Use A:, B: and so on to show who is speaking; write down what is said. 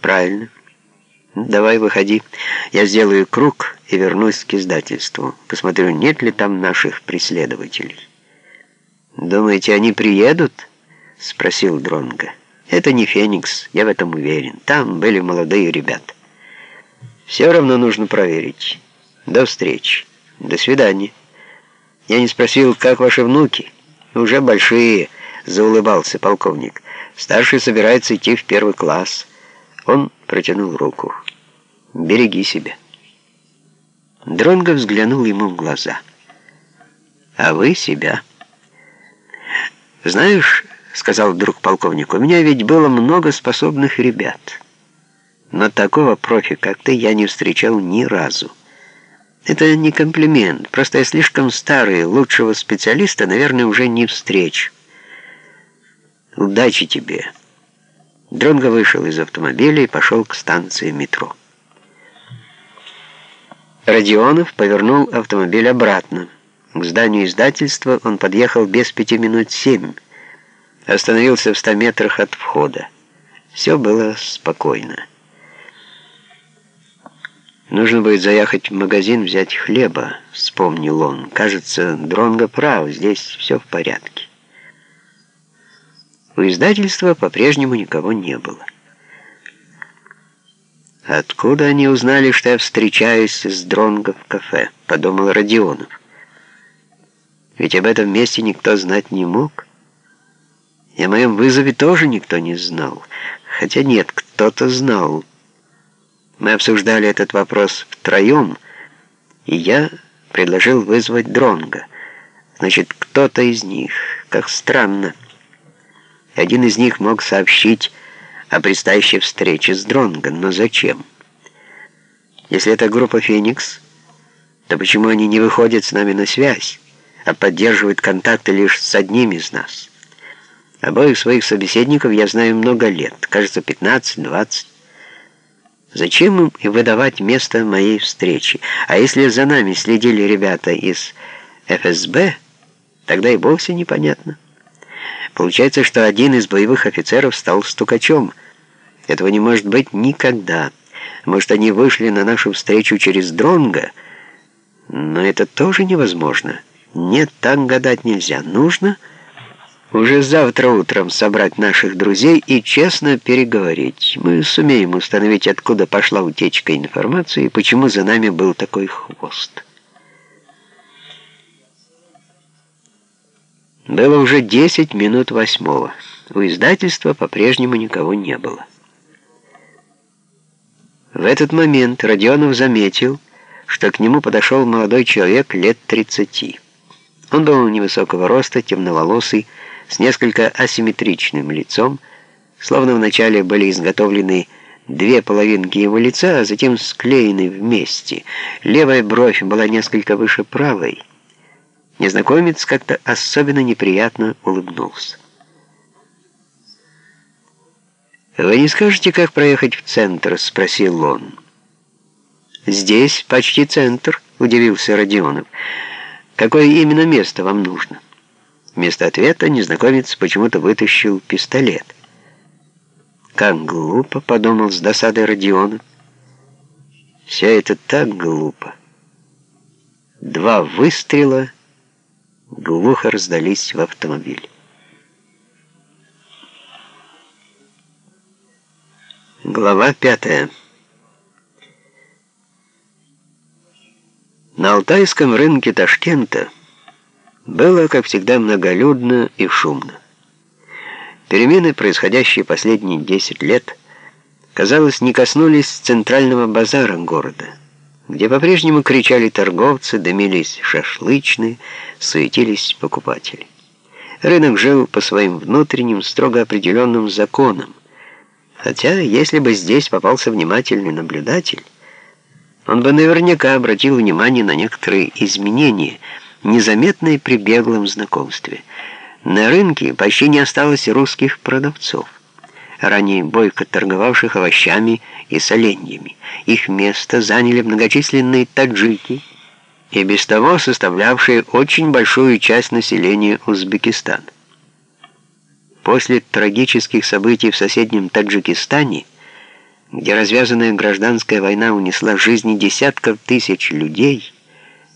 A: Правильно. Давай выходи. Я сделаю круг и вернусь к издательству. Посмотрю, нет ли там наших преследователей. Думаете, они приедут? Спросил Дронга. Это не Феникс, я в этом уверен. Там были молодые ребята. Все равно нужно проверить. До встречи. До свидания. Я не спросил, как ваши внуки? Уже большие, заулыбался полковник. Старший собирается идти в первый класс. Он протянул руку. «Береги себя». Дронго взглянул ему в глаза. «А вы себя». «Знаешь, — сказал вдруг полковник, — у меня ведь было много способных ребят. Но такого профи, как ты, я не встречал ни разу. Это не комплимент, просто я слишком старый, лучшего специалиста, наверное, уже не встречу. Удачи тебе». Дронго вышел из автомобиля и пошел к станции метро. Родионов повернул автомобиль обратно. К зданию издательства он подъехал без пяти минут семь. Остановился в ста метрах от входа. Все было спокойно. «Нужно будет заехать в магазин, взять хлеба», — вспомнил он. «Кажется, Дронго прав, здесь все в порядке». У издательства по-прежнему никого не было. «Откуда они узнали, что я встречаюсь с Дронго в кафе?» — подумал Родионов. «Ведь об этом месте никто знать не мог. И о моем вызове тоже никто не знал. Хотя нет, кто-то знал. Мы обсуждали этот вопрос втроем, и я предложил вызвать Дронго. Значит, кто-то из них. Как странно». Один из них мог сообщить о предстоящей встрече с Дронгом, но зачем? Если это группа «Феникс», то почему они не выходят с нами на связь, а поддерживают контакты лишь с одним из нас? Обоих своих собеседников я знаю много лет, кажется, 15-20. Зачем им и выдавать место моей встречи? А если за нами следили ребята из ФСБ, тогда и вовсе непонятно. Получается, что один из боевых офицеров стал стукачом. Этого не может быть никогда. Может, они вышли на нашу встречу через Дронга, но это тоже невозможно. Нет, так гадать нельзя. Нужно уже завтра утром собрать наших друзей и честно переговорить. Мы сумеем установить, откуда пошла утечка информации и почему за нами был такой хвост. Было уже 10 минут восьмого. У издательства по-прежнему никого не было. В этот момент Родионов заметил, что к нему подошел молодой человек лет 30. Он был невысокого роста, темноволосый, с несколько асимметричным лицом, словно вначале были изготовлены две половинки его лица, а затем склеены вместе. Левая бровь была несколько выше правой, Незнакомец как-то особенно неприятно улыбнулся. «Вы не скажете, как проехать в центр?» — спросил он. «Здесь почти центр», — удивился Родионов. «Какое именно место вам нужно?» Вместо ответа незнакомец почему-то вытащил пистолет. «Как глупо», — подумал с досадой Родионов. «Все это так глупо». Два выстрела — глухо раздались в автомобиле. Глава пятая. На алтайском рынке Ташкента было, как всегда, многолюдно и шумно. Перемены, происходящие последние 10 лет, казалось, не коснулись центрального базара города – где по-прежнему кричали торговцы, дымились шашлычные, суетились покупатели. Рынок жил по своим внутренним, строго определенным законам. Хотя, если бы здесь попался внимательный наблюдатель, он бы наверняка обратил внимание на некоторые изменения, незаметные при беглом знакомстве. На рынке почти не осталось русских продавцов ранее бойко торговавших овощами и соленьями. Их место заняли многочисленные таджики, и без того составлявшие очень большую часть населения Узбекистана. После трагических событий в соседнем Таджикистане где развязанная гражданская война унесла жизни десятков тысяч людей,